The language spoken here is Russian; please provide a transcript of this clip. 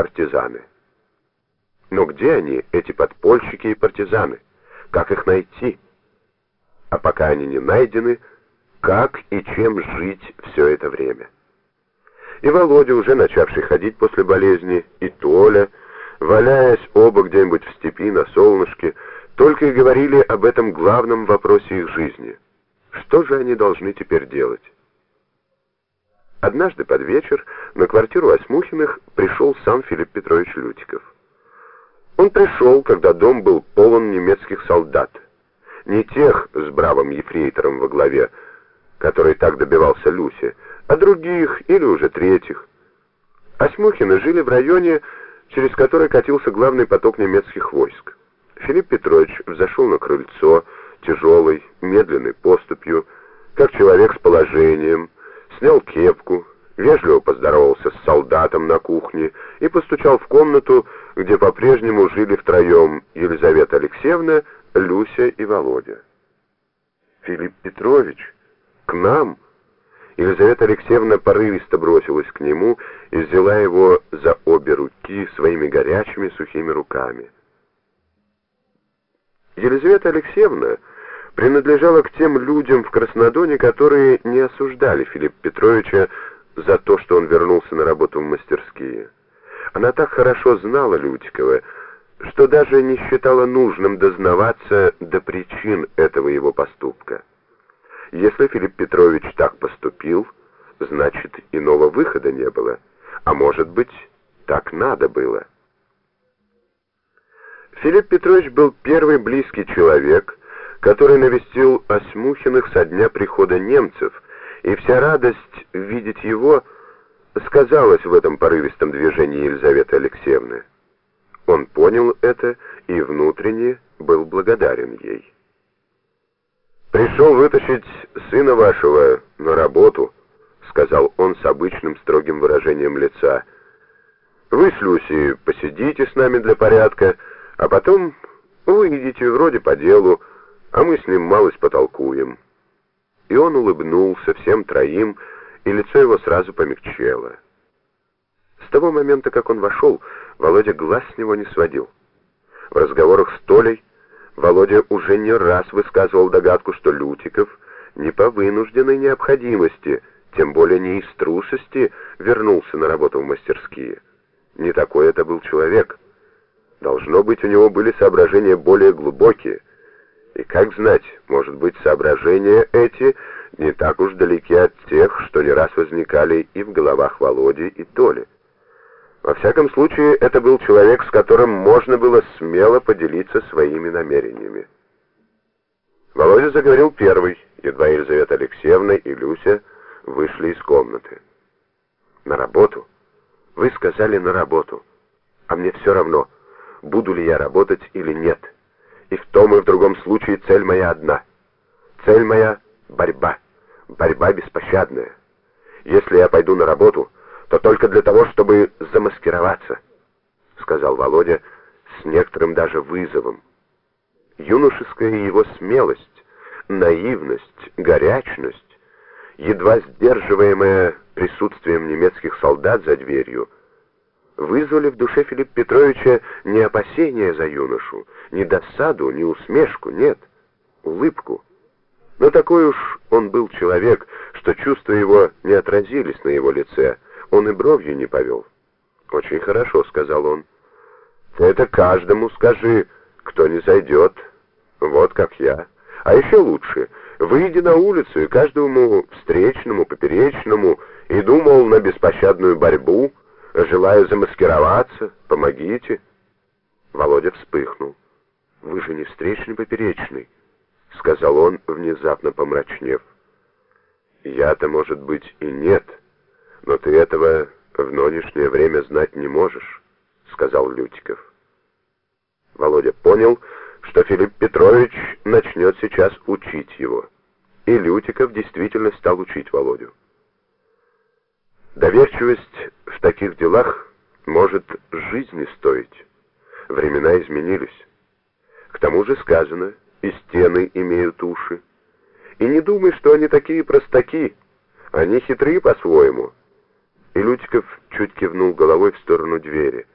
партизаны. Но где они, эти подпольщики и партизаны? Как их найти? А пока они не найдены, как и чем жить все это время? И Володя, уже начавший ходить после болезни, и Толя, валяясь оба где-нибудь в степи на солнышке, только и говорили об этом главном вопросе их жизни. Что же они должны теперь делать? Однажды под вечер на квартиру Осьмухиных пришел сам Филипп Петрович Лютиков. Он пришел, когда дом был полон немецких солдат. Не тех с бравым ефрейтором во главе, который так добивался Люси, а других или уже третьих. Осьмухины жили в районе, через который катился главный поток немецких войск. Филипп Петрович взошел на крыльцо, тяжелой, медленной поступью, как человек с положением, снял кепку, вежливо поздоровался с солдатом на кухне и постучал в комнату, где по-прежнему жили втроем Елизавета Алексеевна, Люся и Володя. «Филипп Петрович, к нам!» Елизавета Алексеевна порывисто бросилась к нему и взяла его за обе руки своими горячими сухими руками. Елизавета Алексеевна принадлежала к тем людям в Краснодоне, которые не осуждали Филиппа Петровича за то, что он вернулся на работу в мастерские. Она так хорошо знала Лютикова, что даже не считала нужным дознаваться до причин этого его поступка. Если Филипп Петрович так поступил, значит, иного выхода не было, а может быть, так надо было. Филипп Петрович был первый близкий человек, который навестил Осьмухиных со дня прихода немцев, и вся радость видеть его сказалась в этом порывистом движении Елизаветы Алексеевны. Он понял это и внутренне был благодарен ей. «Пришел вытащить сына вашего на работу», — сказал он с обычным строгим выражением лица. «Вы с Люси посидите с нами для порядка, а потом выйдете вроде по делу, а мы с ним малость потолкуем». И он улыбнулся всем троим, и лицо его сразу помягчело. С того момента, как он вошел, Володя глаз с него не сводил. В разговорах с Толей Володя уже не раз высказывал догадку, что Лютиков не по вынужденной необходимости, тем более не из трусости, вернулся на работу в мастерские. Не такой это был человек. Должно быть, у него были соображения более глубокие. И как знать, может быть, соображения эти не так уж далеки от тех, что не раз возникали и в головах Володи и Толи. Во всяком случае, это был человек, с которым можно было смело поделиться своими намерениями. Володя заговорил первый, едва Елизавета Алексеевна и Люся вышли из комнаты. «На работу? Вы сказали на работу. А мне все равно, буду ли я работать или нет. И в том и в другом случае цель моя одна. Цель моя — борьба. Борьба беспощадная. Если я пойду на работу — то только для того, чтобы замаскироваться», — сказал Володя с некоторым даже вызовом. Юношеская его смелость, наивность, горячность, едва сдерживаемая присутствием немецких солдат за дверью, вызвали в душе Филиппа Петровича не опасения за юношу, не досаду, не усмешку, нет, улыбку. Но такой уж он был человек, что чувства его не отразились на его лице, — он и бровью не повел. «Очень хорошо», — сказал он. «Ты это каждому скажи, кто не зайдет. Вот как я. А еще лучше, выйди на улицу и каждому встречному, поперечному и думал на беспощадную борьбу, желая замаскироваться, помогите». Володя вспыхнул. «Вы же не встречный, поперечный», — сказал он, внезапно помрачнев. «Я-то, может быть, и нет». «Но ты этого в нынешнее время знать не можешь», — сказал Лютиков. Володя понял, что Филипп Петрович начнет сейчас учить его. И Лютиков действительно стал учить Володю. Доверчивость в таких делах может жизни стоить. Времена изменились. К тому же сказано, и стены имеют уши. И не думай, что они такие простаки. Они хитрые по-своему. И Лютиков чуть кивнул головой в сторону двери.